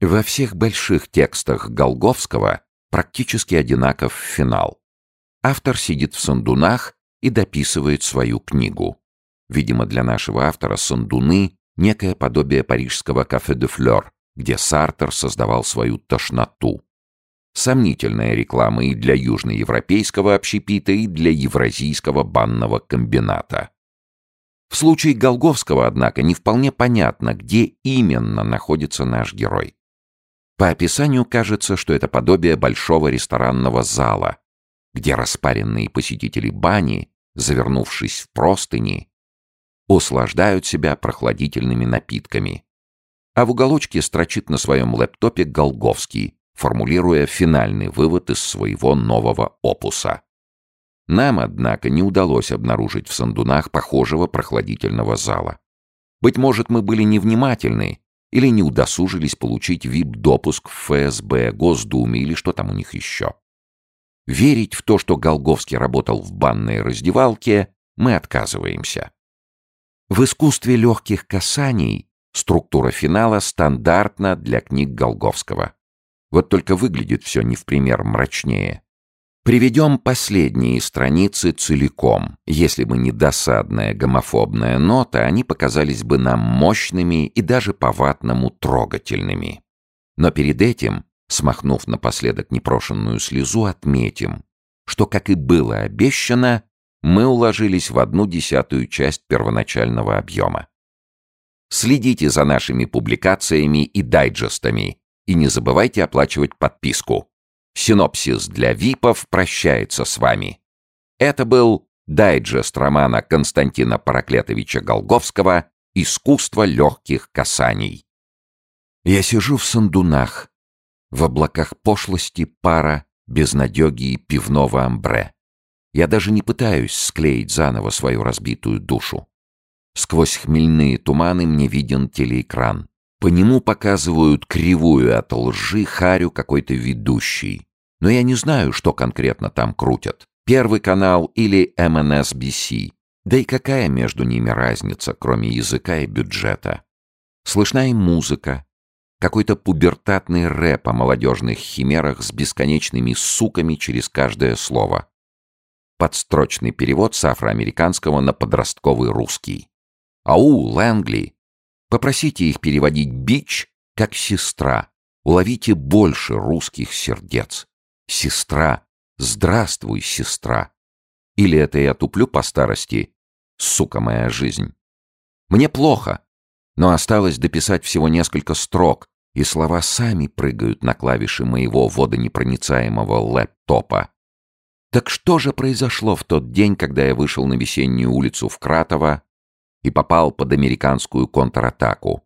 Во всех больших текстах Голговского практически одинаков финал. Автор сидит в сандунах и дописывает свою книгу. Видимо, для нашего автора сандуны — некое подобие парижского кафе де флёр, где Сартер создавал свою тошноту. Сомнительная реклама и для южноевропейского общепита, и для евразийского банного комбината. В случае Голговского, однако, не вполне понятно, где именно находится наш герой. По описанию кажется, что это подобие большого ресторанного зала, где распаренные посетители бани, завернувшись в простыни, услаждают себя прохладительными напитками. А в уголочке строчит на своем лэптопе Голговский, формулируя финальный вывод из своего нового опуса. Нам, однако, не удалось обнаружить в Сандунах похожего прохладительного зала. Быть может, мы были невнимательны или не удосужились получить ВИП-допуск в ФСБ, Госдуме или что там у них еще. Верить в то, что Голговский работал в банной раздевалке, мы отказываемся. В искусстве легких касаний структура финала стандартна для книг Голговского. Вот только выглядит все не в пример мрачнее. Приведем последние страницы целиком. Если бы не досадная гомофобная нота, они показались бы нам мощными и даже по-ватному трогательными. Но перед этим, смахнув напоследок непрошенную слезу, отметим, что, как и было обещано, мы уложились в одну десятую часть первоначального объема. Следите за нашими публикациями и дайджестами, и не забывайте оплачивать подписку. Синопсис для ВИПов прощается с вами. Это был дайджест романа Константина Параклетовича Голговского «Искусство легких касаний». Я сижу в сандунах, в облаках пошлости, пара, безнадеги и пивного амбре. Я даже не пытаюсь склеить заново свою разбитую душу. Сквозь хмельные туманы мне виден телеэкран. По нему показывают кривую от лжи харю какой-то ведущий. Но я не знаю, что конкретно там крутят. Первый канал или MNSBC. Да и какая между ними разница, кроме языка и бюджета? Слышна и музыка. Какой-то пубертатный рэп о молодежных химерах с бесконечными суками через каждое слово. Подстрочный перевод с афроамериканского на подростковый русский. Ау, Лэнгли, Попросите их переводить бич как сестра. Уловите больше русских сердец. Сестра. Здравствуй, сестра. Или это я туплю по старости? Сука моя жизнь. Мне плохо, но осталось дописать всего несколько строк, и слова сами прыгают на клавиши моего водонепроницаемого лэптопа. Так что же произошло в тот день, когда я вышел на весеннюю улицу в Кратово и попал под американскую контратаку.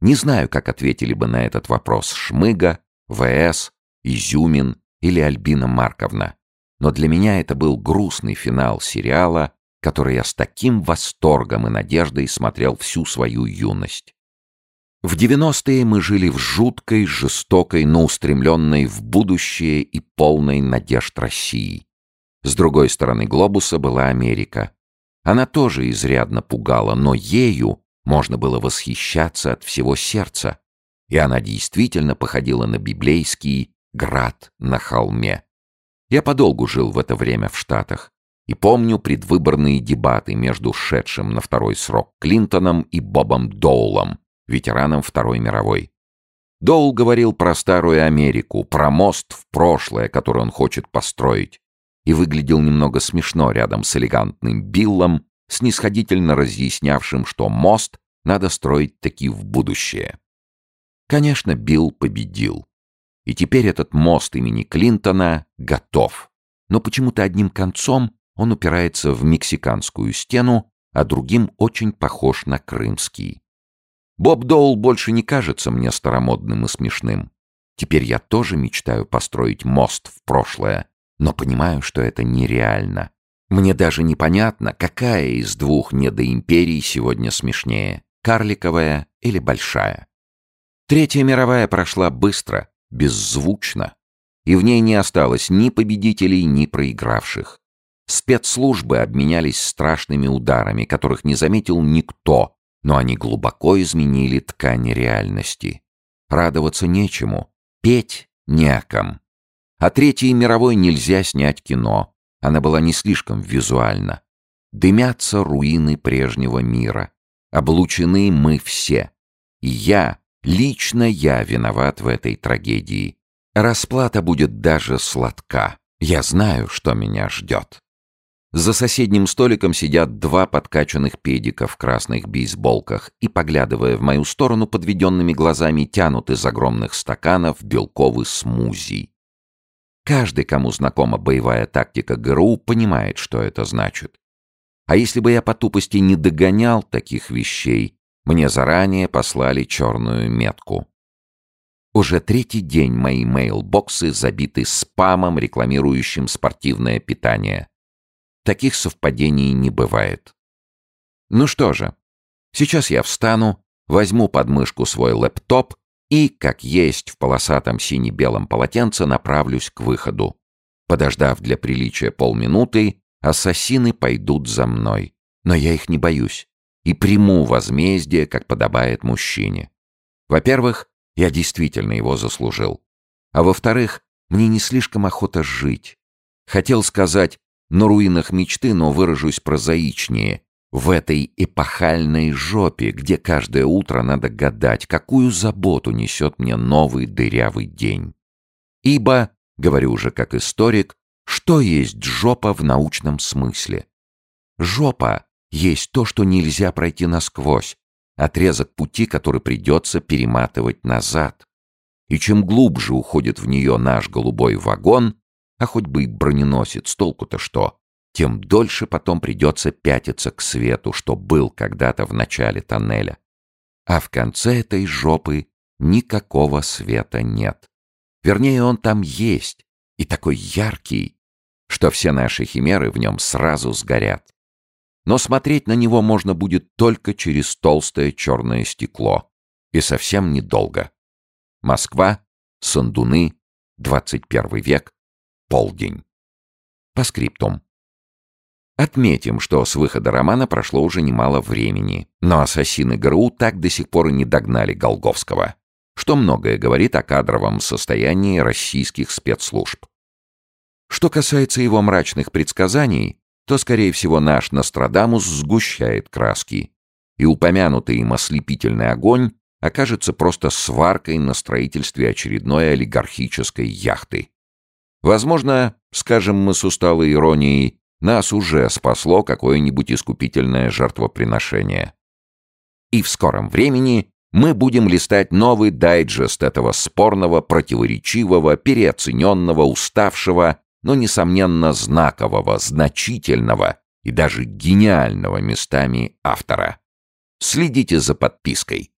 Не знаю, как ответили бы на этот вопрос Шмыга, ВС, Изюмин или Альбина Марковна. Но для меня это был грустный финал сериала, который я с таким восторгом и надеждой смотрел всю свою юность. В 90-е мы жили в жуткой, жестокой, но устремленной в будущее и полной надежд России. С другой стороны глобуса была Америка, она тоже изрядно пугала, но ею можно было восхищаться от всего сердца. И она действительно походила на библейский град на холме. Я подолгу жил в это время в Штатах и помню предвыборные дебаты между шедшим на второй срок Клинтоном и Бобом Доулом, ветераном Второй мировой. Доул говорил про старую Америку, про мост в прошлое, который он хочет построить и выглядел немного смешно рядом с элегантным Биллом, снисходительно разъяснявшим, что мост надо строить таки в будущее. Конечно, Билл победил. И теперь этот мост имени Клинтона готов. Но почему-то одним концом он упирается в мексиканскую стену, а другим очень похож на крымский. Боб Доул больше не кажется мне старомодным и смешным. Теперь я тоже мечтаю построить мост в прошлое, но понимаю, что это нереально. Мне даже непонятно, какая из двух недоимперий сегодня смешнее — карликовая или большая. Третья мировая прошла быстро, беззвучно, и в ней не осталось ни победителей, ни проигравших. Спецслужбы обменялись страшными ударами, которых не заметил никто, но они глубоко изменили ткань реальности. радоваться нечему, петь. О Третьей мировой нельзя снять кино, она была не слишком визуальна. Дымятся руины прежнего мира, облучены мы все. И я, лично я виноват в этой трагедии. Расплата будет даже сладка. Я знаю, что меня ждет. За соседним столиком сидят два подкачанных педика в красных бейсболках и, поглядывая в мою сторону подведенными глазами, тянут из огромных стаканов белковый смузи. Каждый, кому знакома боевая тактика ГРУ, понимает, что это значит. А если бы я по тупости не догонял таких вещей, мне заранее послали черную метку. Уже третий день мои мейлбоксы забиты спамом, рекламирующим спортивное питание. Таких совпадений не бывает. Ну что же, сейчас я встану, возьму под мышку свой лэптоп и, как есть в полосатом сине-белом полотенце, направлюсь к выходу. Подождав для приличия полминуты, ассасины пойдут за мной. Но я их не боюсь и приму возмездие, как подобает мужчине. Во-первых, я действительно его заслужил. А во-вторых, мне не слишком охота жить. Хотел сказать «на руинах мечты», но выражусь прозаичнее. В этой эпохальной жопе, где каждое утро надо гадать, какую заботу несет мне новый дырявый день. Ибо, говорю уже как историк, что есть жопа в научном смысле? Жопа есть то, что нельзя пройти насквозь, отрезок пути, который придется перематывать назад. И чем глубже уходит в нее наш голубой вагон, а хоть бы и броненосец, толку-то что, тем дольше потом придется пятиться к свету, что был когда-то в начале тоннеля. А в конце этой жопы никакого света нет. Вернее, он там есть, и такой яркий, что все наши химеры в нем сразу сгорят но смотреть на него можно будет только через толстое черное стекло. И совсем недолго. Москва, Сандуны, 21 век, полдень. По скриптум. Отметим, что с выхода романа прошло уже немало времени, но ассасины ГРУ так до сих пор и не догнали Голговского, что многое говорит о кадровом состоянии российских спецслужб. Что касается его мрачных предсказаний, то, скорее всего, наш Нострадамус сгущает краски, и упомянутый им ослепительный огонь окажется просто сваркой на строительстве очередной олигархической яхты. Возможно, скажем мы с усталой иронией, нас уже спасло какое-нибудь искупительное жертвоприношение. И в скором времени мы будем листать новый дайджест этого спорного, противоречивого, переоцененного, уставшего но, несомненно, знакового, значительного и даже гениального местами автора. Следите за подпиской.